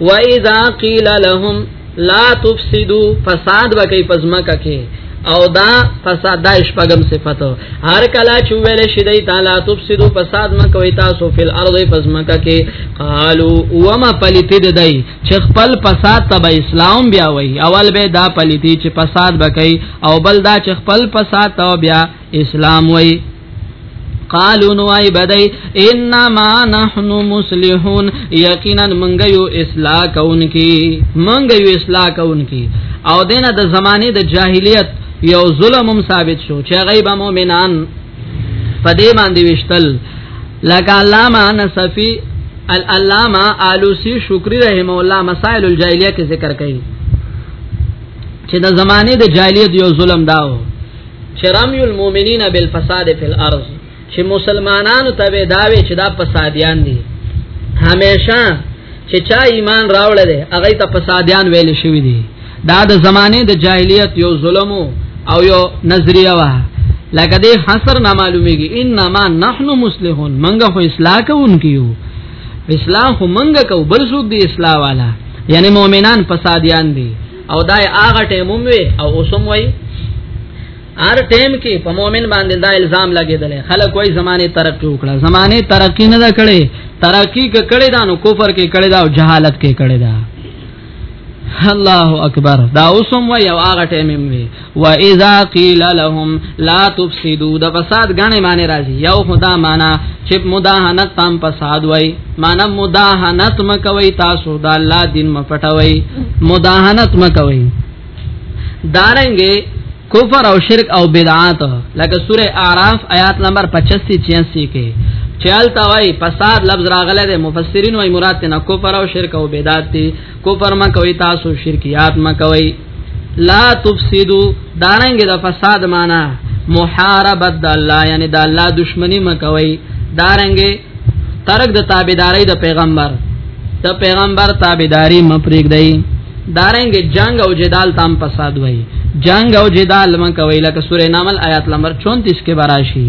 و اذا قيل لهم لا تفسدوا فساد وکي پزماکه کې او دا فساد دا شپغم صفت هر کلا چې ویل شي دی تعالی تفسدو فساد ما کوي تاسو فل ارض فزمکه کې قالو وما پلیتی دی چې خپل فساد تبع اسلام بیا وای اول به دا پلیتی چې فساد بکای او بل دا چې خپل فساد تو بیا اسلام وای قالو نوای بدای انما نحن مصلحون یقینا منګ یو اصلاح کونکي منګ یو اصلاح کونکي او دینه د زمانه د جاهلیت یو ظلم هم ثابت شو چې غیب مؤمنان په دې باندې وشتل لکه علامه نصفی العلامه آلوسی شکری رحم الله مسائل الجاهلیه کې ذکر کړي چې د زمانه د جاهلیت یو ظلم داو چې رمي المؤمنین بالفساد فی الارض چې مسلمانانو ته به داوي چې دا فسادیان دي همیشه چې چا ایمان راوړل دی هغه ته فسادیان ویل شوی دي دا د زمانه د جاهلیت یو ظلم او یو نظریه وه لکه دې حصر نه معلومیږي انما نحن مسلمون منګه خو اصلاح کوونکیو اصلاح خو منګه کو بل څوک دی اصلاح والا یعنی مؤمنان فسادیان دي او دا هغه ټیموم وي او اوسم وي هر ټیم کې په مؤمن باندې دا الزام لګیدل خلک وای زمانه ترقی وکړه زمانه ترقی نه دا کړي ترقی کې کړي دا نو کفر کې کړي دا او جهالت کې کړي دا الله اکبر دا اوسم وای او هغه ټیم وي و اذا قيل لهم لا تفسدوا د فساد غنه معنی راځي یو خدا معنا چې مداهنت تام فساد وای معنا مداهنت مکوي تاسو د الله دین مپټوي مداهنت مکوي دارنګه کفر او شرک او بدعات لکه سوره اعراف آیات نمبر 85 86 کې چل تا وای فساد لفظ راغله د مفسرین وای مراد نه کفر او شرک او بدعت دي کفر ما کوي تاسو شرکیات ما کوي لا تفسدو دارنګ د فساد معنا محاربت د الله یعنی د الله دشمنی مکوي دارنګ ترک د تابعداري د پیغمبر د پیغمبر تابعداري مپریک دی دارنګ جنگ او جدال تام فساد وای جنگ او جدال مکوي لکه سورې نامل آیات نمبر 34 کې براشي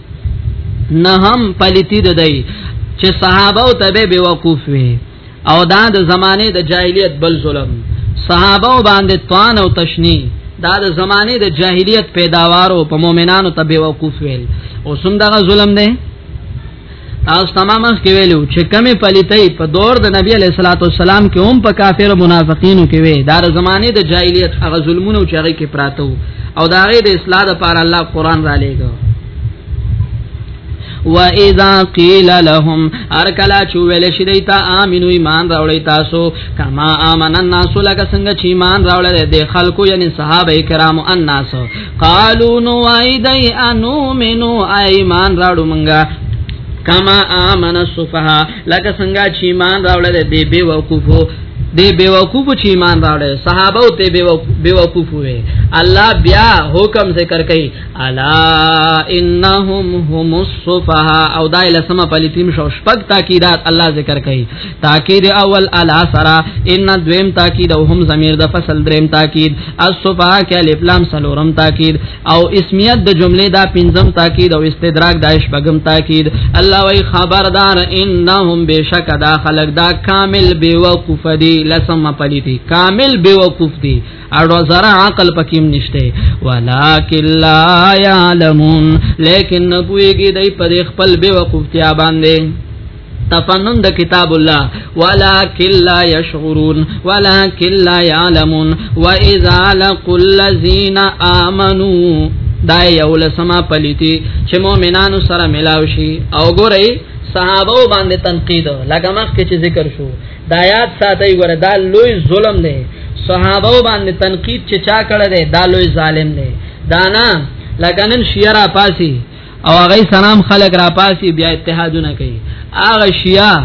نه هم پلیتی د دی چې صحابه او تبع به وقوف وي او دا د زمانه د جاهلیت بل ظلم صحابه باندې توان او تشنی دا د زمانه د جاهلیت پیداوارو په مؤمنانو تبع وقوف ویل او سم دغه ظلم دی تاسو تمام اس کې ویلو چې کمی پلیتای په دور د نبی علی صلوات والسلام کې هم په کافر منافقینو کې وی دا د زمانه د جاهلیت هغه ظلمونه چې هغه کې پراته او دا غي د اصلاح لپاره الله قران را لېګو و اذا قيل لهم ارکلا چوول شي دیتا امنو ایمان راوړی تاسو کما امن الناس لک څنګه چې ایمان راوړل دي خلکو یعنی صحابه کرام الناس قالو نو ایدای انو منو ایمان راوړو مونږه کما امن السفهاء لکه څنګه چې ایمان راوړل دی بے وقوفو دی بے وقوفو چې ایمان راوړل صحابه او ته بے وقوفو وي الله بیا حکم ذکر کوي الا انهم هم الصفها او دای لسمه پلیتیم شو شپږ تاکیدات الله ذکر کوي تاکید اول الا سرا ان دویم تاکید او هم ضمیر د فصل دریم تاکید الصفها کې الف لام سلورم تاکید او اسمیت د جملې دا پنځم تاکید او استدراک دا شپږم تاکید الله وی خبردار انهم بشک دا خلق دا کامل بیوقوف دی لسم پلیتی کامل بیوقوف دی اړو زرا عقل پکیم نشته ولکن لا یعلمون لیکن نبویږي دای پر خپل بیوقوفتیا باندې تفنن د کتاب الله ولکن لا يشعرون ولکن لا يعلمون واذا لقوا الذين امنوا دا یو لسما پلیتی چې مؤمنانو سره ملاو شي او ګورئ صحابه باندې تنقید لکه مخکې چې ذکر شو دا یاد ساتي ګوره دا لوی ظلم دی صحابه باندې تنقید چې چا کړه دی دا لوی ظالم دی دا نه لکه نن شیرا پاسی او هغه سلام خلق را پاسي بیا اتحادونه کوي هغه شیعه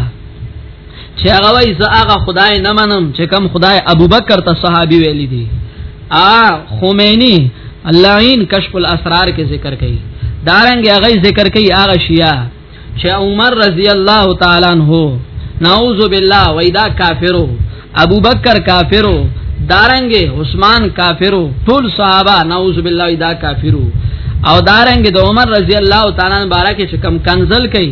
چې هغه وایي زه هغه خدای نه منم چې کم خدای ابوبکر ته صحابي ویل دي ا خمینی اللعین کشف الاسرار کې ذکر کړي دارنګ هغه ذکر کړي هغه شیعه چې عمر رضی الله تعالی عنہ نعوذ بالله وېدا کافرو ابو بکر کافرو دارنګ عثمان کافرو ټول صحابه نعوذ بالله دا کافرو او دارنګ د عمر رضی الله تعالی عنہ بارک چې کم کنزل کړي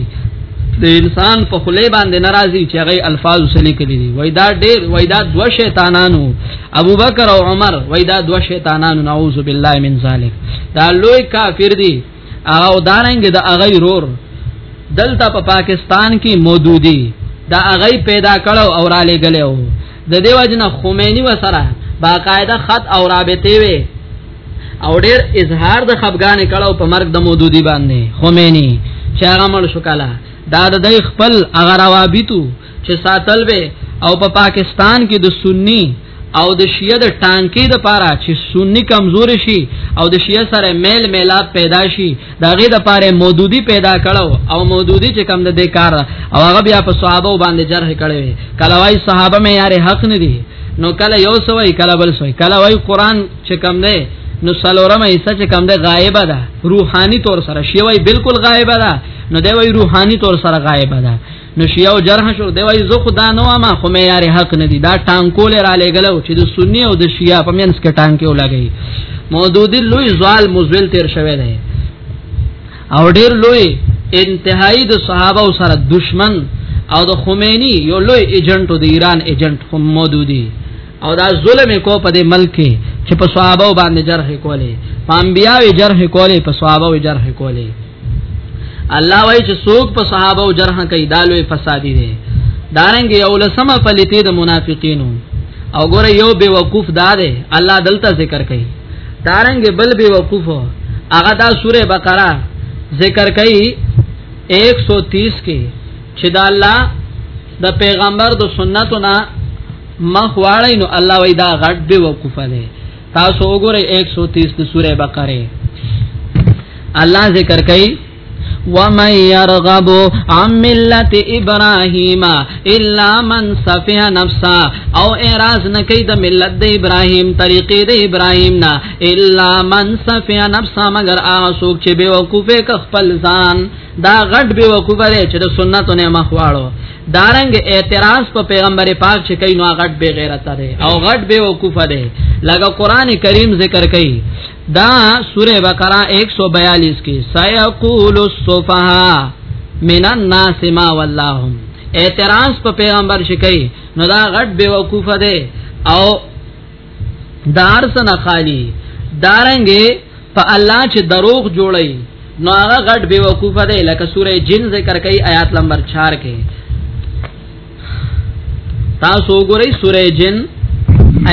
د انسان په خلی باندې ناراضي چې هغه الفاظ سلی کړي دي وای دا ډېر وای دا دو شیطانانو ابو بکر او عمر وای دا دو شیطانانو نعوذ بالله من ذلک دا لوی کافر دي هغه او دارنګ د هغه رور دلته په پا پاکستان کې موجودي دا هغه پیدا کړو او را لګلو د دیو جن خمینی و سره باقاعده خط او رابطه وي او ډیر اظهار د خفګان کړو په مرګ د موجودي باندې خمینی چې هغه مړ شو کاله دا د دې خپل هغه روابطو چې ساتل به او په پا پاکستان کې د سنی او د شیعه د ټانکی د پاره چې سنی کمزور شي او د شیعه سره میل میلات پیدا شي دا غي د پاره مودودی پیدا کړو او مودودی چې کم د کار او هغه بیا په صحابه باندې جرح کړي کله وای صحابه مې یاره حق نه دي نو کله یو سوې کله بل سوې کله وای قران چې کم نه نو سلورمه حصہ چې کم ده غایب ده روحاني طور سره شی وای بالکل غایب ده نو دی وای روحاني طور سره غایب ده نو شیاو جرح شو دی وای زه خدا نو ما خو مې یاري حق نه دی دا ټانکول را لګلو چې د سنی او د شیعه په منځ کې ټانکې ولګي مودود لوی زوال مزل تیر شوی دی او ډیر لوی انتهایی د صحابه او سره دشمن او د خمینی یو لوی ایجنټ د ایران ایجنټ خو مودودی او دا ظلم کو په دې ملک کې چې په صحابه باندې جرح کولې په انبیاوی جرح کولې په صحابه جرح کولې الله وایي چې څوک په صحابه جرح کوي دالوې فسادي دي دارنګ یو لسمه پلیتی د منافقینو او ګوره یو بے وقوف دا دی الله دلته ذکر کوي دارنګ بل بے وقوف هغه دا سوره بقره ذکر کوي 130 کې چې دا الله د پیغمبر د سنتو نه مخ واړی نو الله وی دا غټ به وقوف ده تاسو وګورئ 130 د سوره بقره الله ذکر کوي ومن يرغب عن ملت ابراهيم الا من سفه نفسا او اعراض نکي د ملت د ابراهيم طريقې د ابراهيم نه الا من سفه نفسا مگر هغه څوک چې بيوقوفه خپل ځان دا غټ به وقوبه دی چې د سنتو نه مخ واړو دارنګ اعتراض په پیغمبر پاک چې کین نو غټ به غیرت دی او غټ به وقوفه دی لکه قران کریم ذکر کوي دا سوره بقره 142 کې سيقول السفهاء من الناس ما ولاهم اعتراض په پیغمبر چې کین نو دا غټ به وقوفه دی او دار سنا خالی دارنګ په الله چې دروغ جوړي نو هغه غټ بے وقوفه دی لکه سوره جن ذکر کوي آیات نمبر 4 کې تاسو وګورئ سوره جن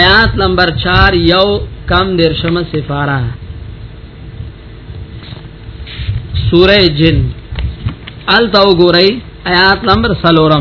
آیات نمبر 4 یو کم درشم سفارا سوره جن ال تاو ګورئ آیات نمبر 3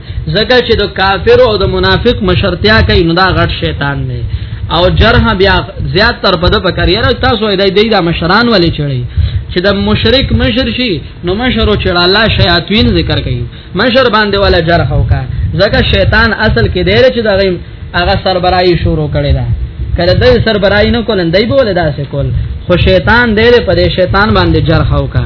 زکه چې د کافر او د منافق مشرتیا کوي نو دا غټ شیطان دی او جرح بیا زیات تر په د بکریره تاسو د دې د مشران ولې چړي چې د مشرک مشر شي نو مشر او چړه الله شیاطین ذکر کوي مشر باندې ولا جرح وکا زکه شیطان اصل کې دی چې دغه هغه سربرای شروع کړي دا کله دای سربرای نه کولن دای بوله داسې کول خو شیطان دې په دې شیطان باندې جرح وکا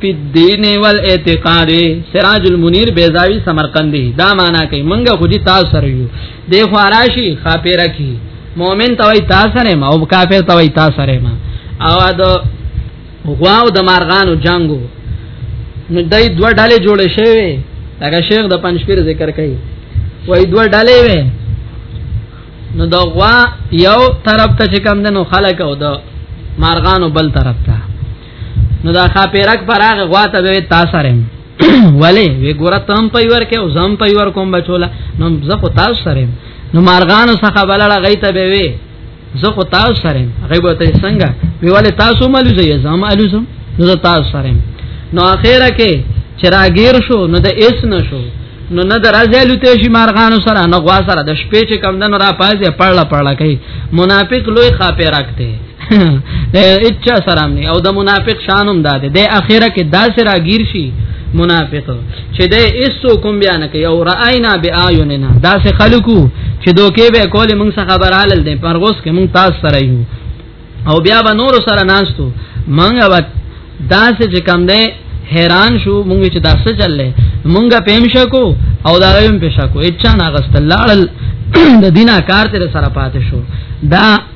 په دین ول اعتقاد سراج المنیر بیزاوی سمرقندی دا معنا کوي منګه خو دي تاسو سره یو دی خو راشي خاپیره کی مؤمن توي تاسو سره ما او کافر توي تاسو سره ما او دا غواو د مارغانو جنگو نو دای دوه ډلې جوړ شوی هغه شیخ د پنځپیر ذکر کوي وای دوه ډلې وې نو دا غوا یو طرف ته چې کم دنو خلک او د مارغانو بل طرف ته نو دا خا پیرک پراغ غواته به تاسو رم ولی وی ګور تم پیور کې او زم پیور کوم بچولا نو زه خو تاسو سره نو مارغان څخه بلړه غیته به وی زه خو تاسو سره غیبه ته څنګه وی ولی تاسو مالو زه زم الو زم نو زه تاسو سره نو اخیره کې چراغیر شو نو د اس نه شو نو نه درځه لته شي مارغانو سره نه غوا سره د شپې چې کم دن را پازه پړلا پړلا کوي منافق لوی خاپه راکته اچا سلام نه او د منافق شانم داده د اخره کې داسې راګیر شي منافق چې د ایسو کوم بیان کوي او راینا بیایننا داسې خلکو چې دوکې به کول موږ څخه خبرالل دي پرغوس کې موږ تاسو سره یو او بیا به نور سره ناشتو موږ به داسې چې کم ده حیران شو موږ چې داسې چللې موږ پېمشه کو او دا غیم پېښه کو اچا ناغست لاړل د دینه کار تر سره پاتې شو دا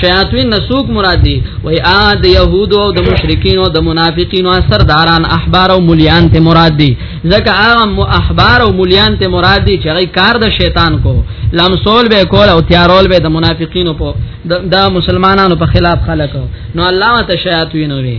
شیاطین نسوک مراد دی وای ا د يهودو او د مشرکین او د منافقین او سرداران احبار او مليان ته مراد دی ځکه هغه مو احبار او مليان ته مراد دی چې غي کار د شیطان کو لمسول به کول او تیارول به د منافقین په د مسلمانانو په خلاف خلق نو الله ته شیاطین وي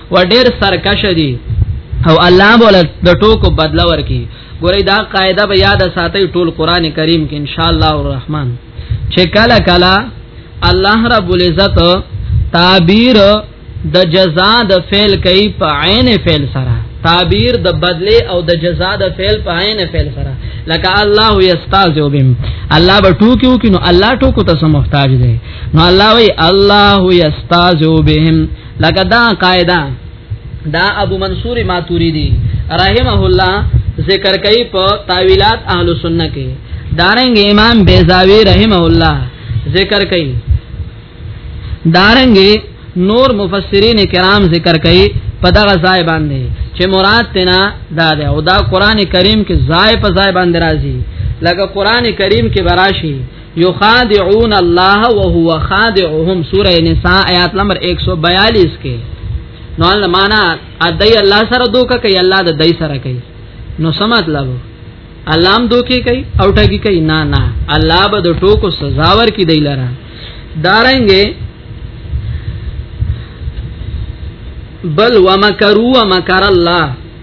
و ډیر سرکش دي او الله بوله د ټوکو بدل ورکي ګورې دا قاعده به یاد ساتي ټول قران کریم کې ان شاء الله الرحمن چې کله کله الله رب العزت تعبیر د جزاء د فعل کوي په عین فعل سره تعبیر د بدله او د جزاء د فعل په عین فعل سره لکه الله یستازو بهم الله به ټوکیو کینو الله ټوکو ته محتاج دی نو الله وی الله یستازو بهم لکه دا قاعده دا ابو منصور ماتوریدی رحمه الله ذکر کوي په تاویلات اهل سنت کې دارنګ امام بیزاوی رحمه الله ذکر کوي دارنګ نور مفسرین کرام ذکر کوي په دغه ځای باندې چې مراد تینا دا ده او دا قران کریم کې ځای په ځای باندې راځي لکه قران کریم کې براشي یخادعون الله وهو خادعهم سوره نساء آیات نمبر 142 کې نو الله معنا ادای الله سره دوکه کوي الله د دای سره کوي نو سم مطلب الله هم دوکه کوي او ټګي کوي نه نه الله به د ټوکو سزا ور کوي دی لره دارنګه بل ومکروا مکر الله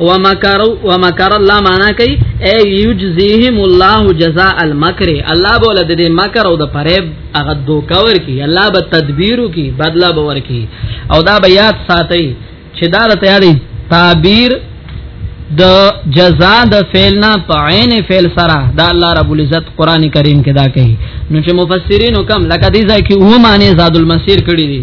ومکروا ومکر الله معنا کوي اي يجزيهم الله جزاء المكر الله بوله د مکر او د فریب هغه دوکور کی الله به تدبیرو کی بدلا به ور کی او دا به یاد ساتي چې دا ته یادې تعبیر د جزاء د فعل نه په عین فعل سره دا الله رب العزت قران کریم کې دا کوي نو چې مفسرین حکم لکه دې ځای کې و معنی زاد المسیر کړی دي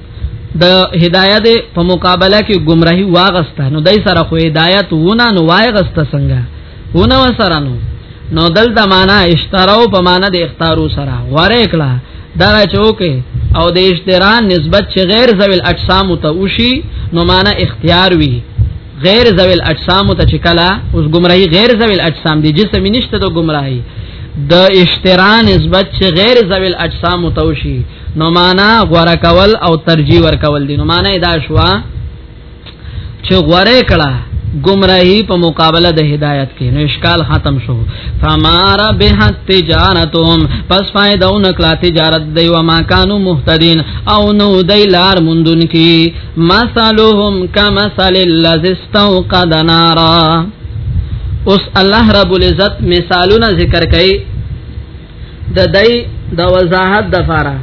د هدایت په مقابله کې گمراهي واغسته نو دای سره خو هدایت ونه نو واغسته څنګه ونه وسره نو نو دلته معنا اشتراو په معنا د اختارو سره غوړې کړه دا چوکه او د اشتران نسبت چې غیر ذویل اجسام ته وشي نو معنا اختیار وی غیر ذوی الاجسام ته چې کله اوس گمراهی غیر ذوی الاجسام دی جسم نشته د گمراهی د اشترا نسبت چې غیر ذوی الاجسام ته وشي نو معنا غوړه کول او ترجیح ور کول دي نو معنا دا شوا چې غوړه کړه گمراهی په مقابله د هدایت کې نو اشکال ختم شو فمار به تجارتهم پس فائدہ نکلا تجارت دی و ما کانوا مهتدین او نو دی لار مندون کی مثلهم كمثل الذي استوقد نارا اوس الله رب العزت مثالونه ذکر کړي د دای د وضاحت د فاره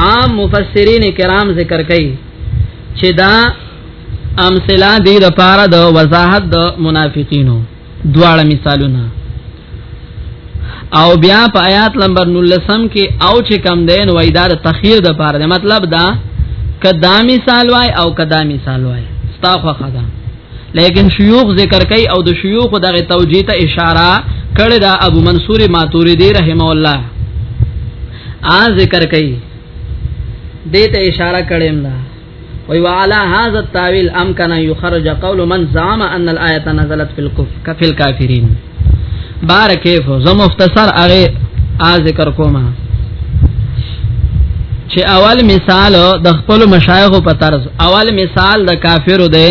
عام مفسرین کرام ذکر کړي چې دا امثله دی د پاره د وضاحت د منافقینو دواړه مثالونه او بیا په آیات نمبر 19 کې او چې کم دین وای دا د تخیر د پاره دی مطلب دا کدا مثال وای او کدا مثال وای ستا خو خدا لیکن شیوخ ذکر کوي او د شیوخ دغه توجیه ته اشاره کړی دا ابو منصور ماتوریدی رحم الله ا ذکر کوي دې ته اشاره کړم دا وی وعلى هذا التاويل امكن ان يخرج قول من زعم ان الايه نزلت في الكفر في الكافرين بار کیف زه مختصر هغه ا ذکر کوم چې اول مثال د خپل مشایخ په طرز اول مثال د کافرو دی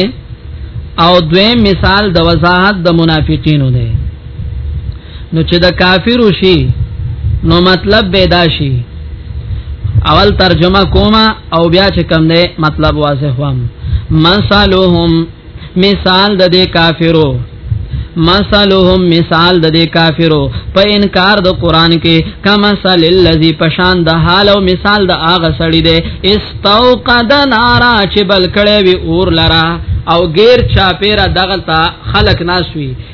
او دویم مثال د وضاحت د منافقینو دی نو چې د کافر شي نو مطلب به دا شي اول ترجمه کوما او بیا چې کم دی مطلب واضح وام مثالهم مثال د دې کافرو مثلهم مثال د دې کافرو په انکار د قران کې کما مثال الذي پشان د حال او مثال د اغه سړی دی استوقد نارا چې بل کړي وی اور لرا او غیر چا پیرا دغلتا خلق ناسوي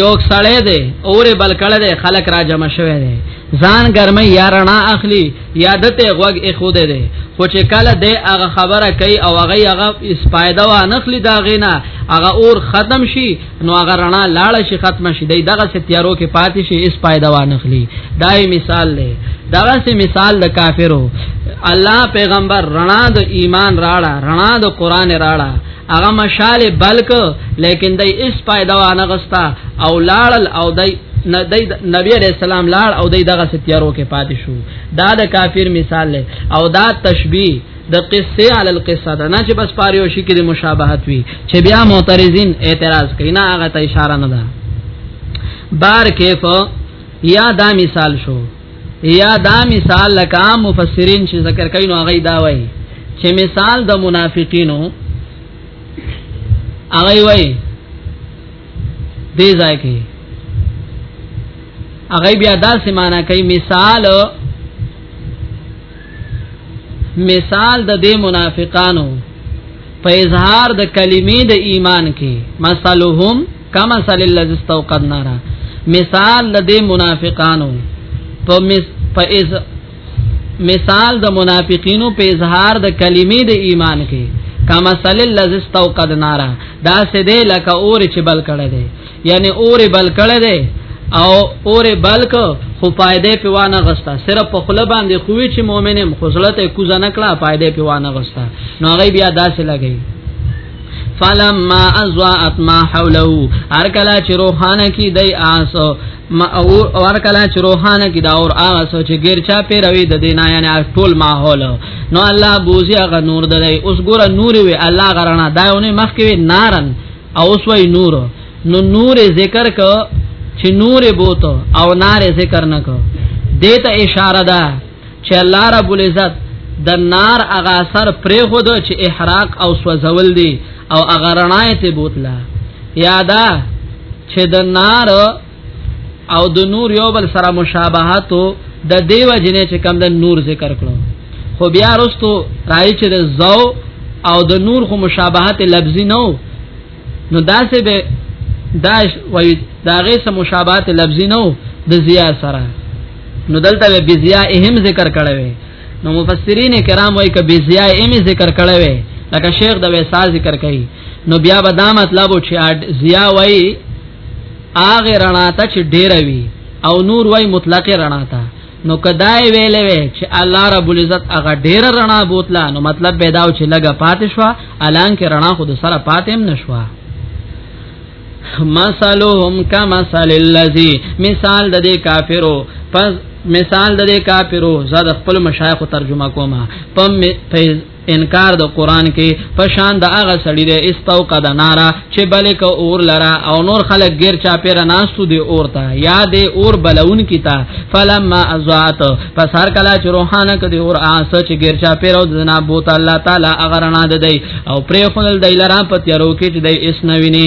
یو سړی دی اورې بل کړه دی خلک را جمع شوی دی ځان ګرمه یا رڼا اخلي یا دته غوګ اخود دی خو چې کله دی هغه خبره کوي او هغه هغه اسپایده و نخلی دا غینا هغه اور ختم شي نو هغه رڼا لاړه شي ختم شي دی دغه ستیارو کې پاتې شي اسپایده و نخلی دای مثال دی دغه سه مثال د کافرو الله پیغمبر رڼا د ایمان راړه رڼا د قران راړه هغه مشاله بلک لیکن دای اس پیدا وانه غستا او لاړل او دای نبی علیہ السلام لاړ او دای دغه ستیارو کې پاتې شو دا د کافر مثال له او دا تشبیه د قصه علی القصه دا نه چې بس پاریو شي کې مشابهت وي چې بیا معترضین اعتراض کوي نه هغه ته اشاره نه ده بار کیف یا دا مثال شو یا دا مثال لکه مفسرین چې ذکر کوي نو هغه دا وایي چې مثال د منافقینو هغه وایي دې ځای کې هغه بیا دا سمانا کوي مثال مثال د دې منافقانو په اظهار د کلمې د ایمان کې مثلهم کما سال الذي استوقد نارا مثال د دې منافقانو په مس په از مثال د منافقینو په اظهار د کلمې د ایمان کې کما سال الذي استوقد نارا دا سه دې لکه اور چې بل کړه دې یعنی اور بل کړه دې او اور بلک خو پایده په وانه غستا صرف په خله باندې خوې چې مؤمنم خو زړه ته کوزنه کړه پایده په وانه غستا نو غي بیا داسې لګي فلما ازوات ما حوله هر کلا چې روحانه کی دی آسو ما اور اور کلا چې روحانه کی دا اور هغه سوچ غیر چا پی روي د دینه یعنی ټول ماحول نو الله بوزي هغه نور دی اوس ګوره نور وی الله غرنا دایونه مخ کې نارن او اوس وی نور نو نور ذکر ک چې نور بوته او نار ذکر نه کو دیت اشاره ده چې الله رب العزت د نار هغه اثر پرې خو د چې احراق او سوځول دي او هغه رڼای ته بوتله یادا چې د نار او د نور یو بل سره مشابهت د دیو جنې چې کم د نور ذکر کړو خو بیا رستو راځي چې د زو او د نور خو مشابهت لفظي نه نو داسې به داش وای داغه سم مشابهت لفظي نو د زیا سره نو دلته به بزیا اهم ذکر کړه وی نو مفسرین کرام وای ک بزیا اهم ذکر کړه وی لکه شیخ د ویسا ذکر کړي نو بیا به دا مطلب چې زیا وای اغه رڼا ته چې ډیر وی او نور وای مطلق رڼا ته نو کدای ویلې وی چې الله رب العزت هغه ډیر رڼا بوتلا نو مطلب پیداو چې لګه پاتې شو الان کې رڼا خود سره پاتې هم نشوه مثلهم کمثل الذی مثال د دې کافرو پس مثال د دې کافرو زاد خپل مشایخ ترجمه کوما پم انکار د قران کې پشان د هغه سړی د استوقد نارا چې بلک اور لرا او نور خلک غیر چا پیر ناستو دی اور ته یا دی اور بلون کی تا فلما ازات پس هر کلا چې روحانه کدی اور آس چې غیر چا پیر او جناب بوت الله تعالی اغرنا د دی او پرې خپل دی لرا پتیرو کې چې دی اس نوینه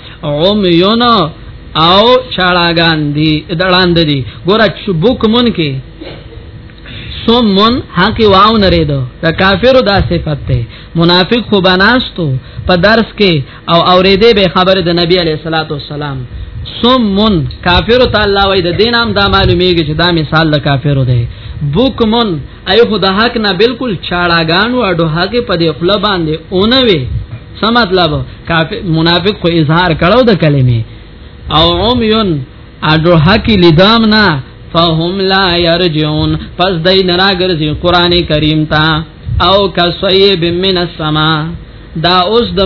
عمیون او چاړاګان دي دړاند دي ګوره بوکمن کې سمون حق واو نریدو د کافرو دا صفت ته منافق خو بناستو په درس کې او اوریدې به خبر د نبی علی صلوات و سلام سمون کافرو تعالی وای د دینام دا معلومیږي چې دا مثال د کافرو دی بوکمن ای خو د حق نه بالکل چاړاګانو اډو حق په دې خپل باندې اونه وي څه مطلب کافر منافق خو اظهار کړو د کلمې او عميون اډو حق لیدام نه فهم لا يرجعون پس دای نه راګرځي قران کریم ته او کسیب من السما دا اوس د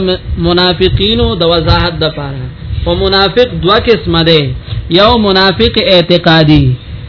منافقینو د وضاحت د پاره او منافق دوا قسمه ده یو منافق اعتقادي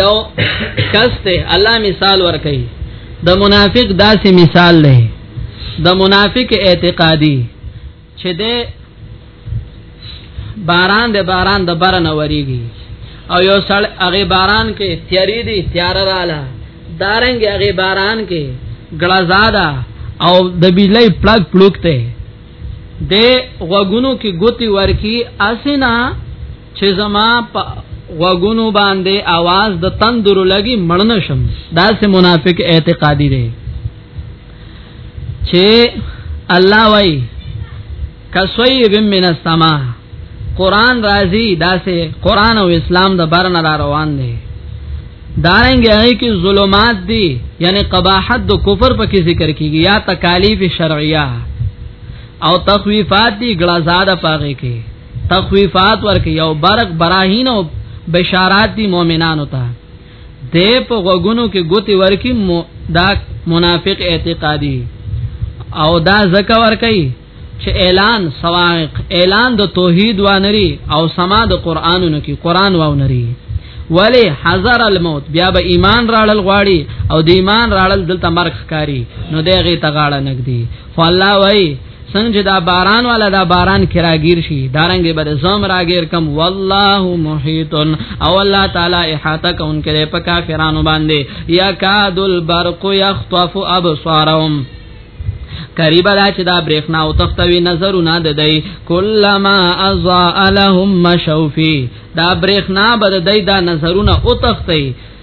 یو کسته الله مثال ورکړي د منافق داسې مثال لې د منافق اعتقادي چې د باران د باران د برن وریږي او یو سړ هغه باران کې تیاری دی تیار رااله دارنګ هغه باران کې ګلازادا او د بجلی پلګ پلوکته د غوګونو کې ګوتی ورکی اسینا چې زما په وګونو باندې आवाज د تندر لګي مړن شم دا سه منافق اعتقادي دی چې الله وای کسویب من السما قران راضی دا سه قران او اسلام د برن را روان دی دارنګ هغه کې ظلمات دي یعنی قباحت د کفر په کې ذکر کیږي یا تکالیف شرعیه او تخویفات دي غلازاده پاږي کې تخویفات ورکي او برق براهین او بشارات دي مؤمنانو ته دې په غوګونو کې ګوتی ورکي دا منافق اعتقادي او دا زکه ورکي چې اعلان سوائق اعلان د توحید وانری او سما د قرانونو کې قران وانری ولی حذر الموت بیا به ایمان راړل غواړي او د ایمان راړل دلته مرګ ښکاری نو دغه تغاړه نګدي فالله وای څنګه چې دا باران والا دا باران کې راګیر شي دارنګ به زوم راګیر کم والله محیط او الله تعالی احاطه کوونکې په کافرانو باندې یکاد البرق یخطف ابصارهم قریبا دا چې دا برېښنا او تختوي نظرونه د دی کلمہ اضاء لهم مشوفی دا برېښنا بد دی دا نظرونه او تختي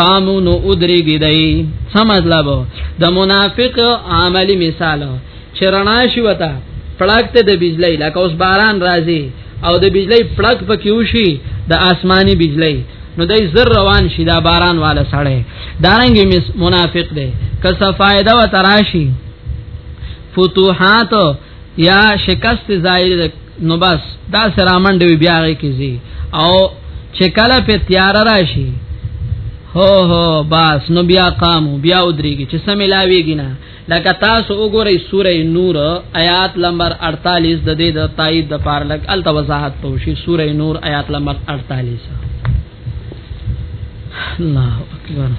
قامو نو ادری گیدئی څه مطلب د منافق عملی مثال چرنا شي وتا پړکته د بجلی لکه اوس باران راځي او د بجلی پړک پکې وشي د آسماني بجلی نو دای زر روان شي دا باران والا سړی دارنګ منافق دی که صفایده و تراشی فتوحات یا شکست ظاهر نو بس دا سره منډوي بیا غي کیږي او چې کله په تیار راشي هو هو بس نو بیا قام بیا ودریږي چې سم ملاويږي نه لکه تاسو وګورئ سوره نور آیات نمبر 48 د دې د تایید د پار لګ ال توضاحت پوشي سوره نور آیات نمبر 48 الله اکبر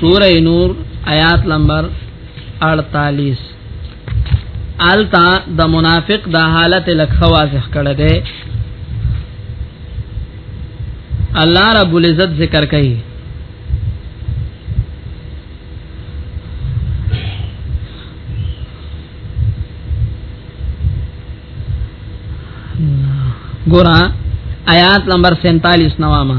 سوره نور آیات نمبر 48 التا د منافق د حالت لکه واضح کړه ده الله رب العزت ذکر کوي ګورا آیات نمبر 47 نوامه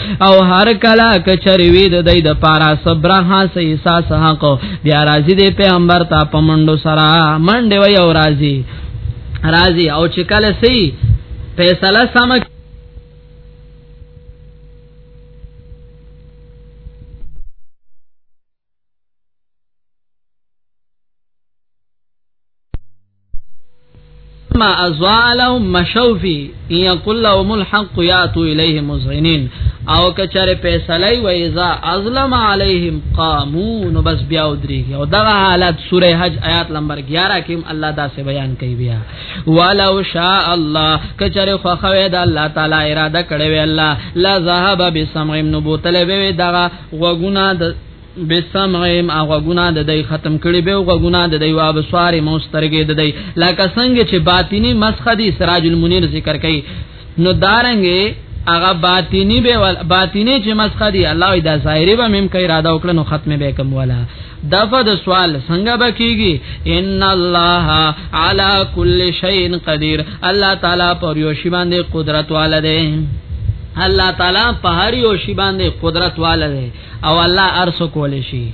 او هر کلا کچری وی د دای د پارا صبر ها سې احساس حق بیا راځي د پیغمبر ته پمنډو سرا منډه وی او راځي راځي او چې کله سي فیصله سم ما ازوالهم مشوفي ان يقول لهم الحق ياتوا اليه مذعنين او کچره فیصله و اذا ازلم عليهم قامون بس بیا ودري او دا حالت سوره حج آیات نمبر 11 کې الله دا سه بیان کوي بیا ولو شاء الله کچره خو خوي دا الله تعالی اراده کړې وی الله لا ذهب بسمع نبوتله وی دا غوګونه د بسمعهم اغوګنا د دای ختم کړي به غوګنا د دای واب سوار موسترګې د دای لکه څنګه چې باطینی مسخه دي سراج المنیر ذکر کوي نو دارنګې هغه باطینی به باطینی چې مسخه دي الله دا ظاهری به مم کوي اراده وکړنو ختمه به کوم ولا دفع د سوال څنګه بکیږي ان الله علی کل شیء قدیر الله تعالی پر یو شی باندې قدرت والده الله تعالی په هر یو شی باندې قدرت والده او الله ارس کول شي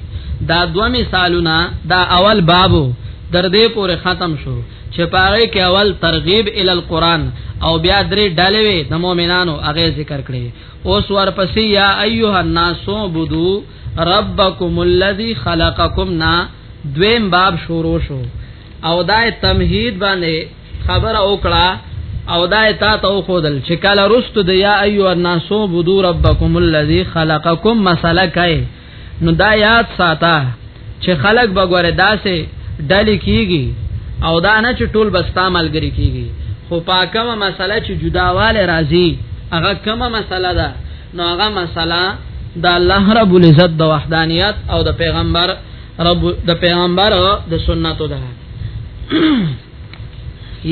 دا دوه مثالونه دا اول بابو در دې پورې ختم شو چې پاره کې اول ترغیب ال القران او بیا درې ډلې وي د مؤمنانو هغه ذکر کړي اوس ورپسې یا ایها الناس عبدو ربکم الذی خلقکم نا دویم باب شروع شو او دا تمهید باندې خبره وکړه او دا تا ته خودل چې کله رست د یا ایو الناس عبدو ربکم الذی خلقکم مساله کای نو دا یاد ساته چې خلق بګوره داسې ډلې کیږي او دا نه چې ټول بستا ملګری کیږي خو پاکه مساله چې جداواله راځي هغه کومه مساله ده نو هغه مسله د الله رب العزت د وحدانیت او د پیغمبر رب د پیغمبر د سنتو ده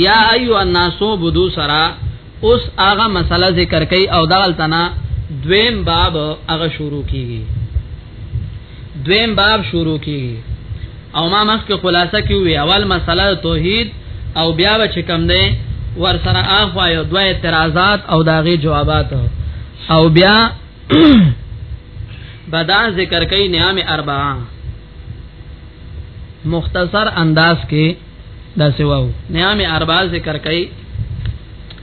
یا ایو الناس بدو سرا اوس هغه مسله ذکر کړي او دغلتنا دویم باب هغه شروع کیږي دویم باب شروع کیږي او ما مخکې خلاصه کې وی اول مسله توحید او بیا به چې کم دی ور سره اخوا یو دوه اعتراضات او داغه جوابات او بیا بدا ذکر کوي نعام اربعه مختصر انداز کې دا سواو نعام اربعه ذکر کوي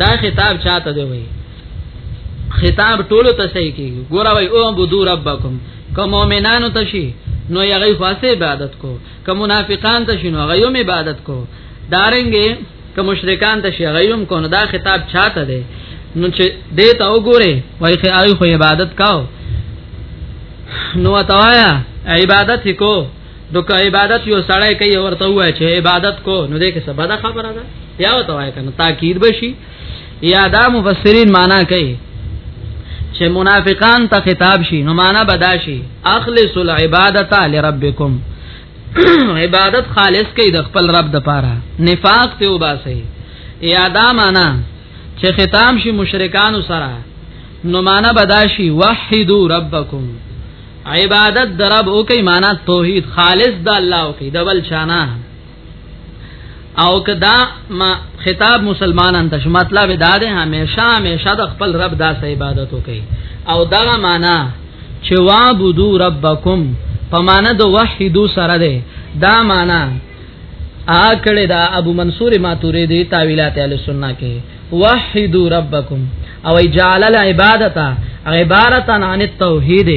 دا خطاب چاته دی وای خطاب ټولو ته صحیح کیږي ګور وای او عبدو ربکم کوم مؤمنانو ته شي نو یغی خاصه عبادت کو کوم منافقان ته شي نو غیوم عبادت کو دارنګه کوم مشرکان ته شي غیوم کو نو دا خطاب چاته دی نو چې دې ته وګوره وای خې آی خو عبادت کاو نو توایا عبادت کو نو که عبادت یو سړی کوي ورته وای چې عبادت کو نو دې کې سبا دا خبره ده یا وته وای کنه تاکید بشي یا دا مفسرین معنا کوي چې منافقان ته خطاب شي نو معنا بداشي اخلص العبادت لربکم عبادت خالص کوي د خپل رب د پاره نفاق ته وباسي یا دا معنا چې ختم شي مشرکان سره نو معنا بداشي وحدو ربکم عبادت در رب او کوي معنا توحید خالص د الله او کوي د بل شانا او کدا ما خطاب مسلمانان ته مطلب دا ده همیشه همیشه د خپل رب داسې عبادت وکي او دا معنا چې وعبدو ربکم په معنا د وحیدو سره ده دا معنا ا کړه دا ابو منصور ماتوریدی تاویلات اهل سنت کې وحدو ربکم او جعل العبادت عبارتا عن التوحید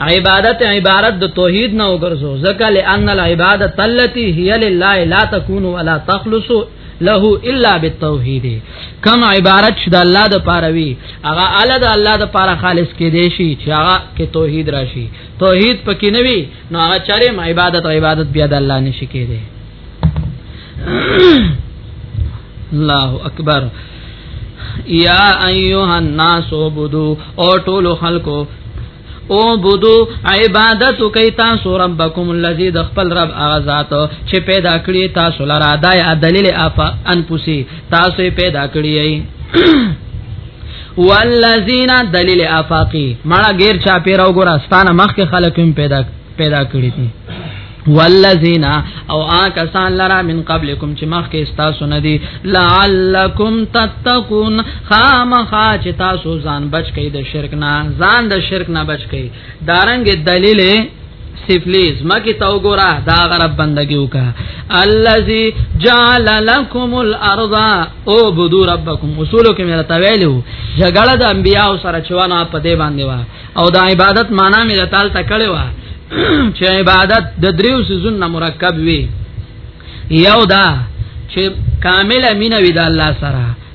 عبادت عبارت د توحید نه وګرځو ځکه لئن العبادت التي هي لله لا تكون ولا تخلص له الا بالتوحید کم عبارت شد الله د پاروي هغه اعلی د الله د پاره خالص کې دی شي چې هغه کې توحید راشي توحید پکې نه وي نو هغه چرېم عبادت او عبادت بیا د الله نشي کېده الله اکبر یا ایها الناس عبدو او ټول خلکو او بودو عبادت کوي تاسو ربکم الذی د خپل رب هغه ذات چې پیدا کړی تاسو لاره دای دلیل اف انفسی تاسو پیدا کړی والذین دلیل افاقی مړه غیر چا پیرا وګرا ستانه مخ کې خلک هم پیدا پیدا کړی دي والذین او آکسان لرا من قبلکم چې مخ کې تاسو نه دي لعلکم تتقون خامخا چې تاسو ځان بچ کړئ د شرک نه ځان د شرک نه بچ کړئ دارنګ دلیل سفلی زمکی تا وګوره دا غرب بندگی وکا الذي جعل لكم الارض او بدو ربكم اصولو کې مې تاویلو جګړه د انبیاء سره چوانه په دې باندې وا او د عبادت معنا مې تعال تکړه وا چې عبادت د دریو سيزونو مرکب وي یو دا چې کامل امینه وي د الله سره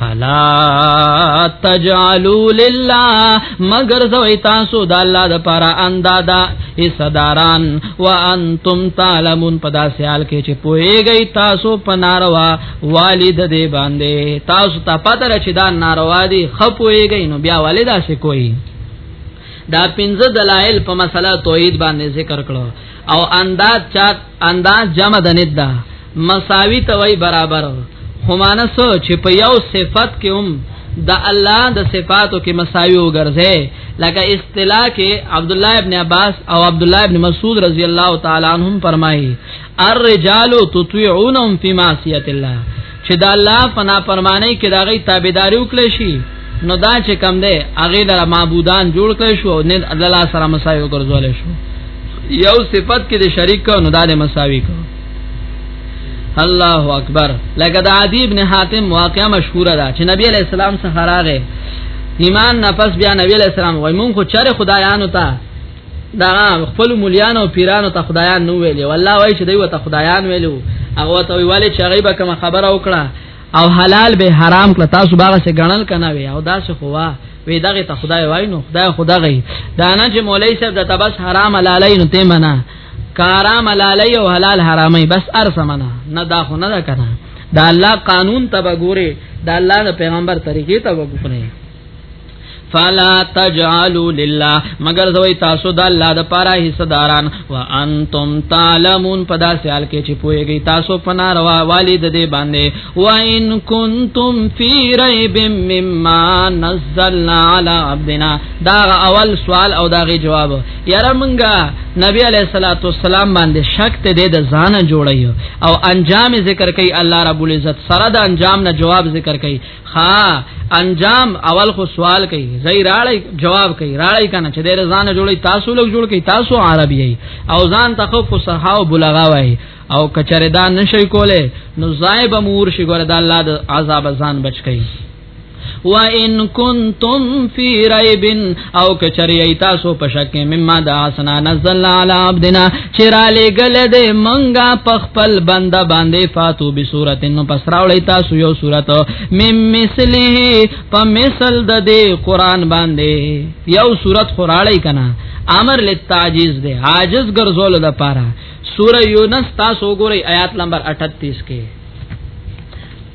فلا تجعلوا لله مگر زوی تاسو د الله د پاره اندادا حصداران وانتم تعلمون پدا سیال کې چې پويږي تاسو په ناروا والد دې باندې تاسو ته پته را چې دا ناروا دي خپويږي نو بیا والدا سي کوي دا پنځه دلایل په مسله توحید باندې ذکر کړو او انداز چا انداز جمع د ند ده مساوی ته وای برابر همانه سو چې په یو صفت کې هم د الله د صفاتو کې مساوي وګرځي لکه اصطلاح کې عبد الله ابن عباس او عبد الله ابن مسعود رضی الله تعالی عنهم فرمایي الرجال تطيعونهم في معصيه الله چې د الله فنا پرمانه کې داغي تابعداري وکړي شي نو دا چې کم ده هغه د معبودان جوړ کړي شو او نه الله سره مساوي وګرځول شو یو صفت کې د شریک نو د مساوي کو الله اکبر لکه د عدی ابن حاتم واقعا مشهوره ده چې نبی علی السلام څخه راغې ایمان نفس بیا نبی علی السلام وای مونږ خو چر خدایانو ته دا خپل مليانو او پیرانو ته خدایان نو ویلې والله وای چې دوی ته خدایان ویلو هغه ته ویلې چې غیبه کوم خبره وکړه او حلال به حرام کړ تاسو باغ څخه غنل کنه وی او دا څه خوا وی دغه ته خدای وای نو خدای خدای دا نه چې مولای صاحب د تبس حرام حلالای نو ته منا کارا ملالای او حلال حرامي بس ارسمنه نه دا خو نه دا کنه دا الله قانون ته وګوره دا الله د پیغمبر طریقې ته وګوره فلا تجعلوا لله مگر زوی تاسو د الله د پاره حصداران وانتم تعلمون پدا سیال کې چې پويږي تاسو پنا روا والد دې باندې وان کنتم فی ریب مما نزلنا علی عبدنا دا اول سوال او دا غي جواب یاره مونږه نبی علیہ الصلوۃ والسلام باندې شک ته د ځان جوړی او انجام ذکر کوي الله رب العزت سره د انجام نه جواب ذکر کوي ها انجام اول خو سوال کوي زئی راړی جواب کوي راړی کنه چې د ځان جوړی تاسو لوګ جوړ کوي تاسو عربی او ځان تخف صحا او بلغا وای او کچره دا نشي کوله نو زایب امور شي ګور د الله د عذاب ځان بچ کوي وَإِن كُنتُمْ فِي رَيْبٍ او کچری تاسو په شک مما د اسنا نزل علی عبدنا چرالی گل دې منګه پخپل بنده باندې فاتو بصورت نو پسراولې تاسو یو صورت مم مثله په مثل د دې قران باندې یو صورت قرالې کنا امر للتعجیز دې عاجز ګرځول د پاره سوره یونس تاسو ګورئ آیات نمبر 38 کې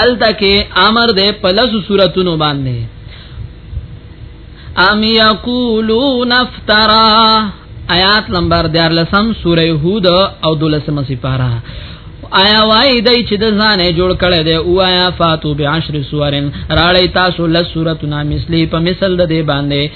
الته کې امر دې په لاسو صورتونو باندې ام یقولون افترا آیات نمبر 13 سوره هود او 12 سپاره آیا وای دی چې د ځانې جوړ کړي دی او آیا فاتو بعشر سورن راړی تاسو لس سورتونه مثلی په مثل د دې باندې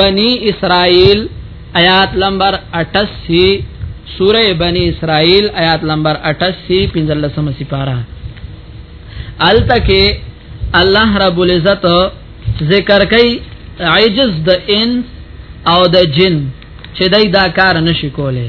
بنی اسرائیل آیات نمبر 88 سوره بنی اسرائیل آیات نمبر 88 پنځلسمه سپاره التکه الله رب العزت ذکر کوي عجز د انس او د جن چې دای دا کار نشي کوله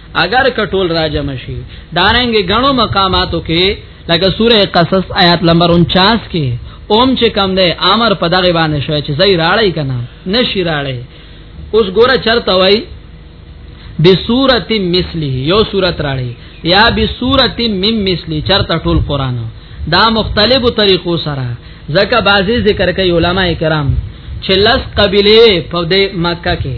اگر کټول راجم شي دارنګ غنو مقاماتو کې لکه سوره قصص آیات نمبر 49 کې اوم چې کم ده امر په دغه باندې شوی چې زئی راړی کنه نشی راړی اوس ګوره چرته وای بسورت مثله یو سورت راړی یا بسورت مم مثلی چرته ټول قران دا مختلفو طریقو سره ځکه بعضی ذکر کوي علما کرام چې لس قبيله په دې مکه کې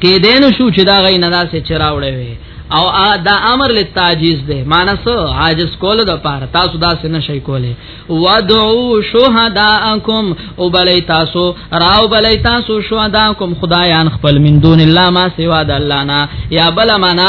کې دین شو چې دا غي نه داسې چراوړې وي او دا امر له تعجیز ده مانس عاجز کول د پاره تاسو دا سن شي کوله ودعو شهداءکم او بلای تاسو راو بلای تاسو شهداءکم خدایان خپل من دون الله ما سوا د الله نه یا بل معنا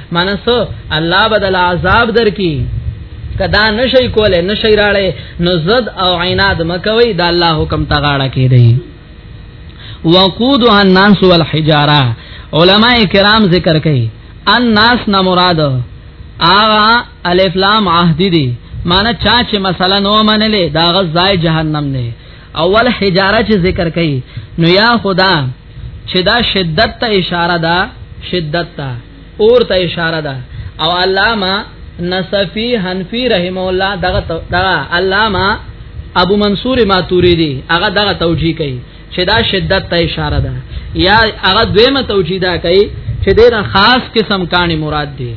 مانس الله بدل عذاب درکې کدا نشي کوله نشي راړې نو زد او عناد مکوي دا الله حکم تغاړه کې دی وقودها الناس والحجاره علما کرام ذکر کوي الناس نه مراد آغا الف لام عهد دي معنی چا چې مثلا نو منلې دا غزای جهنم نه اول حجاره چې ذکر کړي نو یا خدا چې دا شدت ته اشاره ده شدت ته اور ته اشاره ده او علامه نصفی حنفی رحم الله دغه دغه علامه ابو منصور ماتوریدی هغه دغه توجیه کوي چې دا شدت ته اشاره ده یا هغه دویمه توجیه ده کوي چې ډیره خاص قسم کانی مراد دي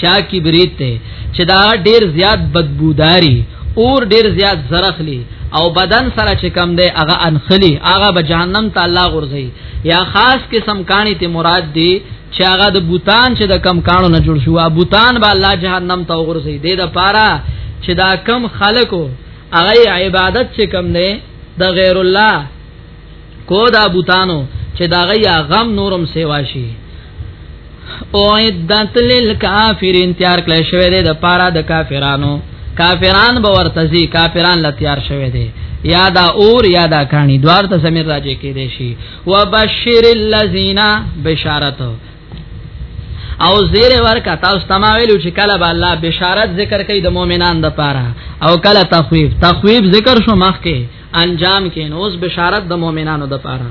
چا کبریت ته چې دا ډیر زیات بدبوداري اور ډیر زیات زرخلی او بدن سره چې کم دی هغه انخلی هغه به جهنم ته الله غورځي یا خاص قسم کانی ته مراد دی چې هغه د بوتان چې د کم کانو نه جوړ شو بوتان به الله جهنم ته غورځي دې د پاره چې دا کم خلکو هغه عبادت چې کم دی د غیر الله کو دا بوتانو چې دا غیا غم نورم سیوا شي او عدت للکافرین تیار کړی شوی دی د پاره د کافرانو کافران به ورتزي کافران لا تیار شوی دی یا دا اور یا دا کانی دوار ته زمير راځي کې دی شي وبشر الذین بشارت او زیر ورکا تاسو تماویلو چې کله به الله بشارت ذکر کوي د مؤمنان د پاره او کله تخویف تخویف ذکر شو مخکې انجام کې نو اوس بشارت د مؤمنانو د پاره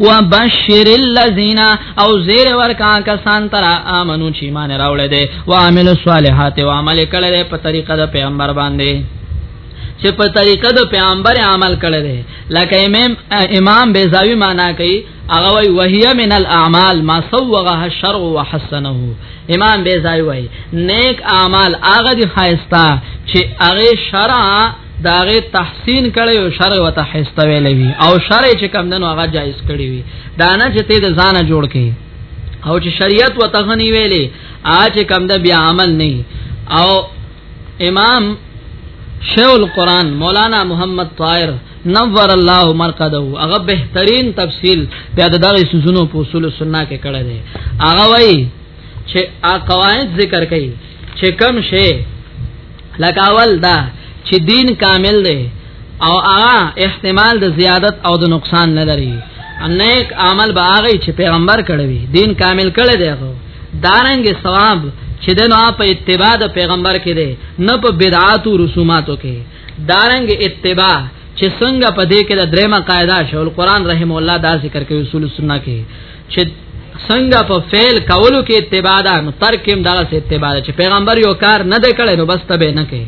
وبشر الذين او زیر ورکا کسان تر امنو چې مان راوړل دي وعمل الصالحات وعمل کړه دې په طریقه د پیغمبر باندې چې په طریقه د پیغمبر عمل کړه دې لکه امام امام بیزاوی معنا کوي هغه وی وهي من الاعمال ما سوغها الشرع وحسنه امام بیزای وی نیک اعمال هغه دی خایستا چې هغه شرع داغه تحسین کړي او شرع وته حسته ویلوي او شرع چې کم دنو هغه جایز کړي وي دانه چې ته د ځانه جوړ کړي او چې شریعت وته غنی ویلې اج کم د بیا عمل نه او امام شیخ القران مولانا محمد طاهر نور الله مرقده هغه بهترین تفصیل بیا د دغه سوزونو په اصول سنت کې کړی دی هغه وایي چې ا قواعد ذکر کړي چې کم شی لکاول دا چې دین کامل دی او هغه احتمال د زیادت او د نقصان نه لري انیک عمل به هغه چې پیغمبر کړی وي دین کامل کړی دی هغه دارنګ ثواب چې د نو په اتباع د پیغمبر کې دی نه په بدعات او رسوماتو کې دارنګ اتباع چې څنګه په دې کې د درېمه قاعده شول قران رحم الله دا ذکر کوي اصول سنت کې چې څنګه په فعل کولو کې اتباع ده نو ترکم دغه اتباع چې پیغمبر یو کار نه دی کړی نو بس تبه نه کوي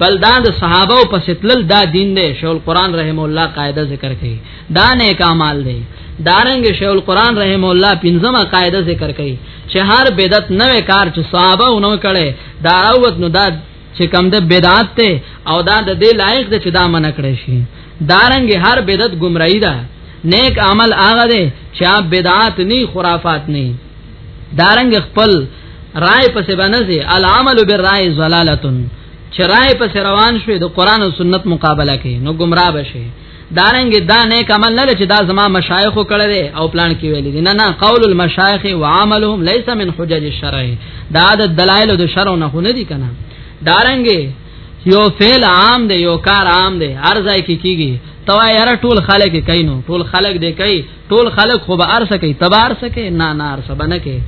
بل دا د صحابه او پسیتل دا دین دی شیخ القران رحم الله قاعده ذکر کړي دا نه کمال دی دارنګ شیخ القران رحم الله پنځمه قاعده ذکر کړي چې هر بدعت نوې کار چې صحابه ونو کړي دا اوت نو دا چې کم ده بدعت ته او دا د دې لایق ده چې دا منع کړی شي دارنګ هر بدعت گمراهی ده نیک عمل هغه ده چې بدعت نه خرافات نه دارنګ خپل رائے پس بنزه العمل بالرائے ضلالتن چې رائے پس روان شوی د قران او سنت مقابله کوي نو گمراه بشي دارنګ دا نه کمل نه چې دا زما مشایخ کړه او پلان کې ویل دي نه نه قول المشایخ وعملهم ليس من حجج الشرع دا د دلایل د شرع نه نه دي کنه دارنګ یو فعل عام دی یو کار عام دی هر ځای کې کیږي توای هر ټول خلک کینو ټول خلک دې کوي ټول خلق خو به ارسه کوي تبار سکه نه نه ارسه بنه کوي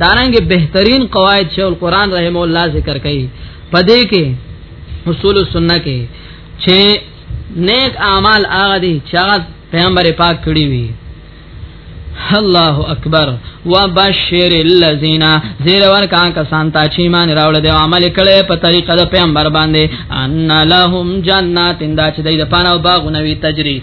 دارنګ بهترین قواعد شیخ القران رحم الله ذکر کوي پدې کې اصول السنه کې چې نیک اعمال هغه دي چې هغه پیغمبر پاک کړی وي الله اکبر وبشر الذين زیر ور کا کسان تا چې مان راول دی عمل کړي په طریقه د پیغمبر باندې ان لهم جنات دا چې د پانو باغونه وی تجری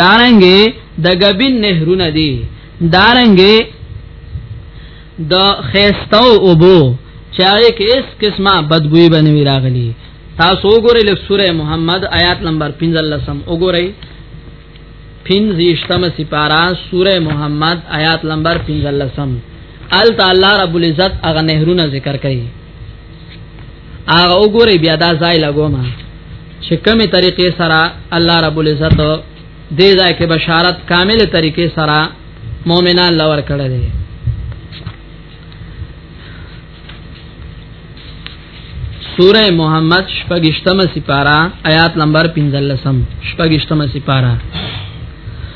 دارنګه د غبین نهرونه دي دارنګه د خيستو اوبو چاغه کې اس قسمه بدبوئی بنوي راغلي تاسو وګورئ لک سوره محمد آیات نمبر 15 سم وګورئ 15 سپارا سوره محمد آیات نمبر 15 سم ال تعالی رب العزت اغه نهرونه ذکر کړي هغه وګوري بیا دا ځای لګوم چې کومه طریقې سره الله رب العزت دې ځای کې بشارت کامله طریقې سره مؤمنان لور کړی دی سوره محمد شپږشتمه سپارا آیات نمبر 15 شپږشتمه سپارا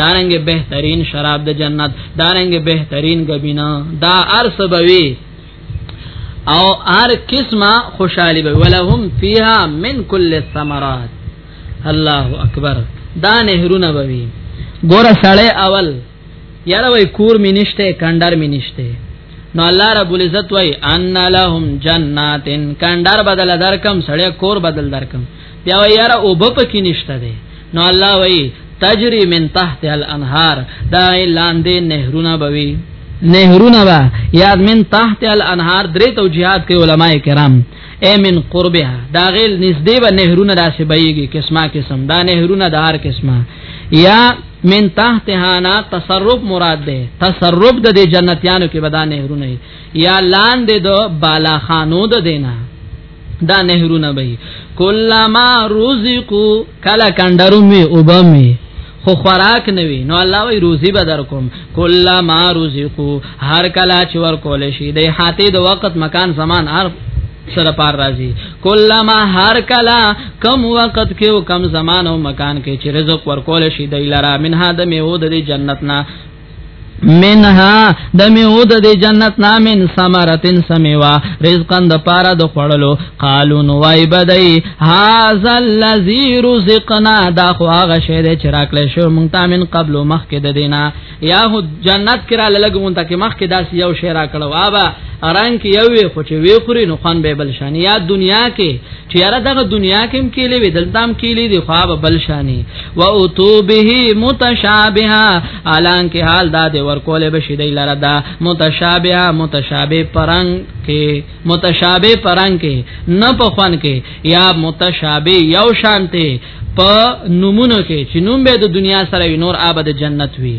دارنګ بهترین شراب د جنت دارنګ بهترین غبینا دا ارس بوي او هر قسمه خوشحالي به ولهم فیها من کل الثمرات الله اکبر دا نهرونه بوي ګوره سړی اول یاره وای کور می نشته کندر می نشته نو الله رب العزت وای ان لهم جناتن کندر بدل درکم سړی کور بدل درکم بیا وای یاره او به پکې نشته دی نو الله وای تجری من تحت الانهار دا لاندې نهرونه بوي نهرونه با یاد من تحت الانهار درې توجیهات کوي علما کرام اے من قربها دا غیل نږدې به نهرونه راسي بهيږي قسمه قسم دا نهرونه د هر قسمه یا من تحت هانا تصرف مراد ده تصرف د جنتیانو کې بدا نهرونه یا لاندې د بالا خانو د دینه دا نهرونه به کله ما رزقو کله کندرو می وبمی خو خوراک نوي نو الله وی روزي به درکم کله ما رزقو هر کله چې ور کول شي د حاته د وخت مکان زمان هر سره پار راځي کلمہ هر کلا کم وخت کې او کم زمان او مکان کې چې رزق ورکول شي د لرا منها د میو د جنت نه منها د میو د جنت نامن ثمرتن سمیوا رزقن د پاره د خړلو قالو نو وای بدای هاذا الذی رزقنا دا خو هغه شی دی چې راکله شو مونږ ته من قبل مخکې د دینا یا جنت کرا لګون ته کې مخکې داس یو شی راکړو وابا اران کې یو وی خو چې وی خوري نو خان به بل شان یا دنیا کې چې یاره دغه دنیا کې هم کېلې وی دلته هم کېلې دی خو بل شانی و اوتو به متشابها الان کې حال دا دی ورکول به شي دی لره دا متشابها متشابه پرنګ کې متشابه پرنګ کې نه په خوان کې یا متشابه یو شانته په نمونه کې چې نوم به د دنیا سره وي نور آباد جنت وي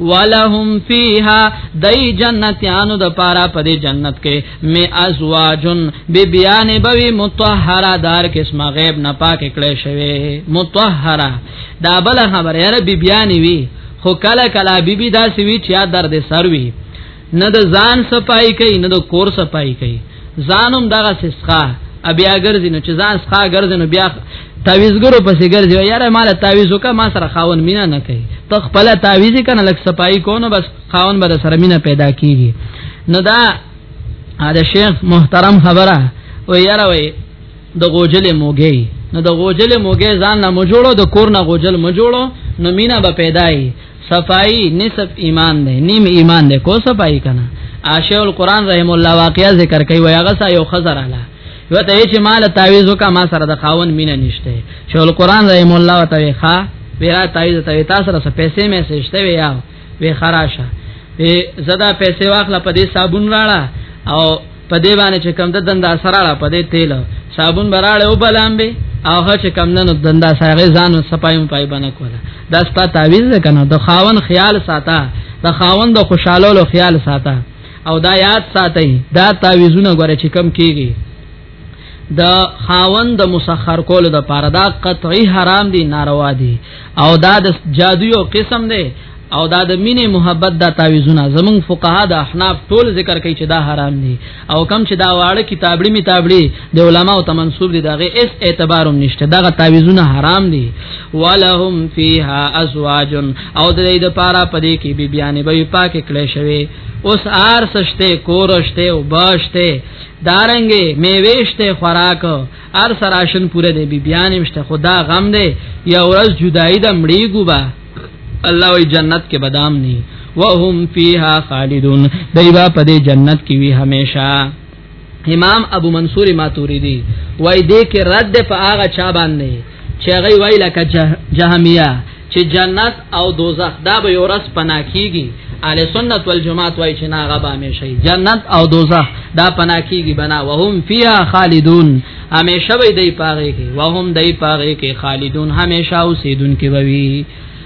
ولهم فیها دای جنتیانو د پارا په دې جنت کې می ازواجن بی بیان بوی مطهره دار قسمه غیب نه پاک کړي شوی مطهره دا بل خبره یاره بی بیان وی خو کله کله بی بی دا سوي چې درد سروي نه د ځان صفای کوي نه د کور صفای کوي ځانم دغه سسخه بیا ګرځي نو چې ځان سخه ګرځي نو بیا تعویزګرو پسې ګرځي یاره مال تعویز وکه ما سره خاون مینا نه کوي ته خپل تعویز کنه لک صفای کو نو بس خاون به سره مینا پیدا کیږي نو دا دا شیخ محترم خبره و یاره وای د غوجل موګي نو د غوجل موګي ځان نه مجوړو د کور نه غوجل مجوړو نو مینا به پیدای صفائی نصف ایمان دی نیم ایمان دی کو صفائی کنه عاشق القرآن رحم الله واقعا ذکر کوي وای هغه سا یو خزر اله یو ته چې مال تعویز وکا ما سره د خاون مینه نشته شیخ القرآن رحم الله تعالی ښا ویرا تعویز ته تاسو سره پیسې مې سشته وی یا وی خراشه زدا پیسې واخله په دې صابون راړه او په دې باندې چې کم د دندا سراړه په دې تیل صابون براړې او بلام به هغه چې کم نه دندا سره ځان صفایم پای باندې کوله دا سپا تعویز کنه د خاون خیال ساته د خاون د خوشاله خیال ساته او دا یاد ساتي دا تعویزونه غره چې کم کیږي د خاوند د مسخر کولو د پاره دا قطعی حرام دي ناروا دي او دا د جادو یو قسم دی او دا د مینې محبت دا تعویذونه زمون فقها د احناف ټول ذکر کوي چې دا حرام دي او کم چې دا واړه کتابړي می تابړي د علما او تمنسوب دي دغه اس اعتبارم نشته دغه تعویذونه حرام دي ولهم فیها ازواج او د دې لپاره پدې کې بی بیان به پاکه کله شوی اوس آر سشته کورشته او باشته دارنګې میويشته خوراک هر سراشن پوره دی بی بیان مشته خدا غم دی یا ورځ جدائی د مړی ګوبا الله وی جنت کې بدام نی وهم فیها خالدون دایبا په دې جنت کې وی همیشه امام ابو منصور ماتوریدی وای دې کې رد په هغه چا باندې چې هغه وایي لکه جهمیه چې جنت او دوزخ دا به یورس پنا کیږي اهل سنت والجماعت وایي چې ناغه به همیشه جنت او دوزخ دا پنا کیږي بنا وهم فیها خالدون همیشه به دی پاره کې وهم دی پاره کې خالدون همیشه اوسیدون کې وي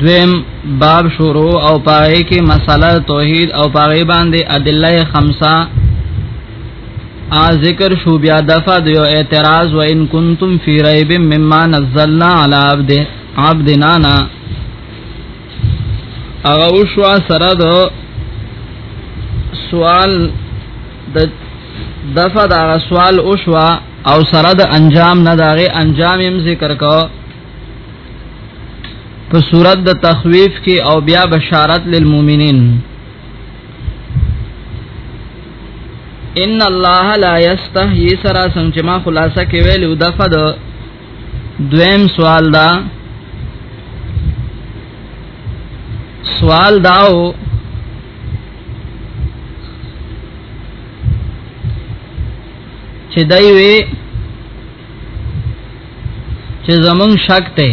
دویم باب شروع او پاره کې مسله توحید او پاره باندې ادله خمسه ا ذکر شو بیا دفع دیو اعتراض و ان کنتم فی ریب مما نزلنا علی عبد عبدنا نا اغه شو سره دو سوال د دفع دا سوال او شو او سره د انجام نه داغه انجام هم ذکر کو په صورت د تخویف کې او بیا بشارت للمؤمنین ان الله لا یستحی سرا څنګه ما خلاصه کې ویلو د فد دویم سوال دا سوال داو چې دای وی چې زمون شک ته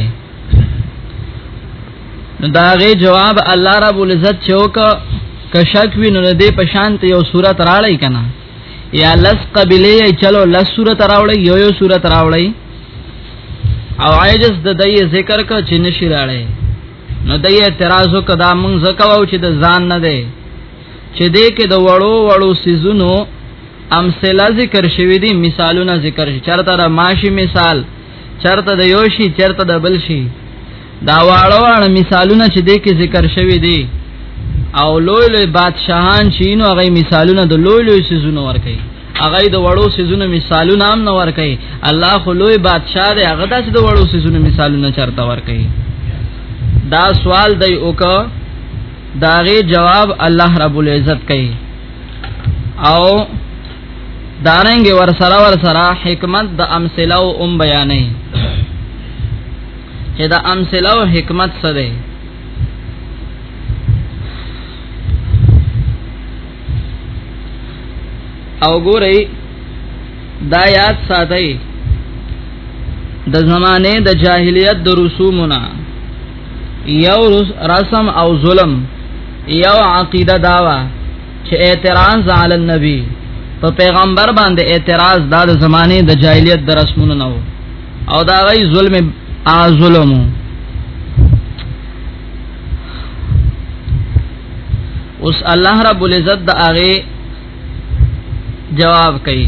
نو داغه جواب الله رب العزت چوک که شک وی نو دې په شانت یو صورت راړی کنا یا لس قبلی چلو لس صورت راوړی یو یو صورت راوړی او عاجز د دې ذکر کا چې نشی راړی نو دې اعتراض وکدا مونږ زکاو چې د ځان نه دی چې دې کې د وړو وړو سيزونو امثله ذکر شوی دي مثالونه ذکر شي چرته د ماشي مثال چرته د یوشي چرته د بل شي دا واړه واړه مثالونه چې دې کې ذکر شوی دي او لوی لوی بادشاہان چې نو هغه مثالونه د لوی لوی سيزونو ور کوي هغه د وړو سيزونو مثالونه هم نه ور کوي الله خو لوی بادشاہ دی هغه داسې د وړو سيزونو مثالونه چرته ور کوي دا سوال دی وکړه داغه جواب الله رب العزت کوي او دارنګ ور سره ور سره حکمت د امثله او ام بیانې چې د امثله او حکمت څه دی او ګورئ دا یاد ساتئ د زمانه د جاهلیت د رسومونه یو رسم او ظلم یو عقیده داوا چې اعتراض علی النبی په پیغمبر باندې اعتراض دا د زمانه د جاهلیت د رسمونو نه او دا غي ظلم ا ظلم اوس الله رب العزت د هغه جواب کوي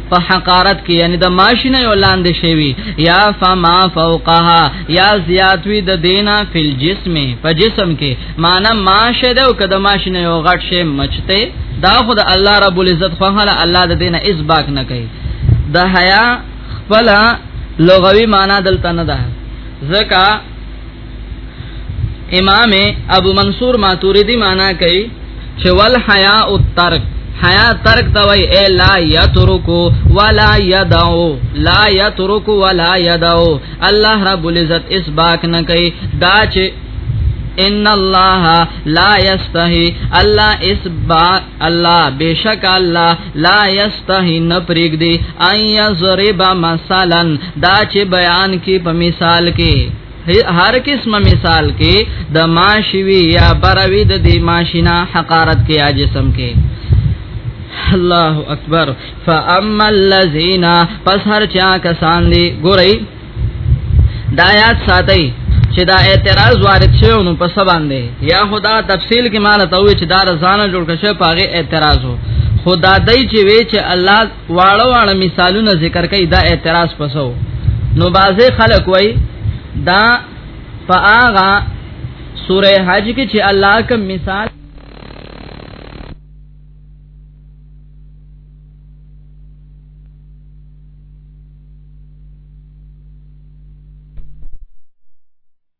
په حقارت کې یعنی د ماشینه یو لاندې شوی یا فما فوقها یا زیات وی د دینا فل جسم په جسم کې معنا ماشه ده او کده ماشینه یو غټ شی مچته دا خود الله رب العزت خو هله الله د دینه اس باک نه کوي د حیا خپل لغوي معنا دلته نه ده ځکه امام ابو منصور ماتوریدی معنا کوي چې ول حیا او ترک حیا ترک ته وای اے لا یترکو ولا یدعو لا یترکو ولا یدعو الله رب العزت اس باک نه کوي دا چې ان الله لا یستحی الله اس با الله بشک الله لا یستحی نه پریګ دی ایا ضرب مثلا دا چې بیان کی په مثال کې هر قسمه مثال کې د ماشوي یا بروي د دې ماشینا حقارت کې یا جسم کې الله اکبر فاما الذين پس هر چا کسان دي ګورئ دا یاد ساتئ چې دا اعتراض وارد شوی نو په سبا باندې یا خدا تفصیل کې مال ته وی چې دا رضانه جوړ کشه پاغه اعتراض خدا دای چې وی چې الله واړه واړه مثالونه ذکر کوي دا اعتراض پسو نو بازه خلق وای دا فآغا سوره حج کې چې الله کوم مثال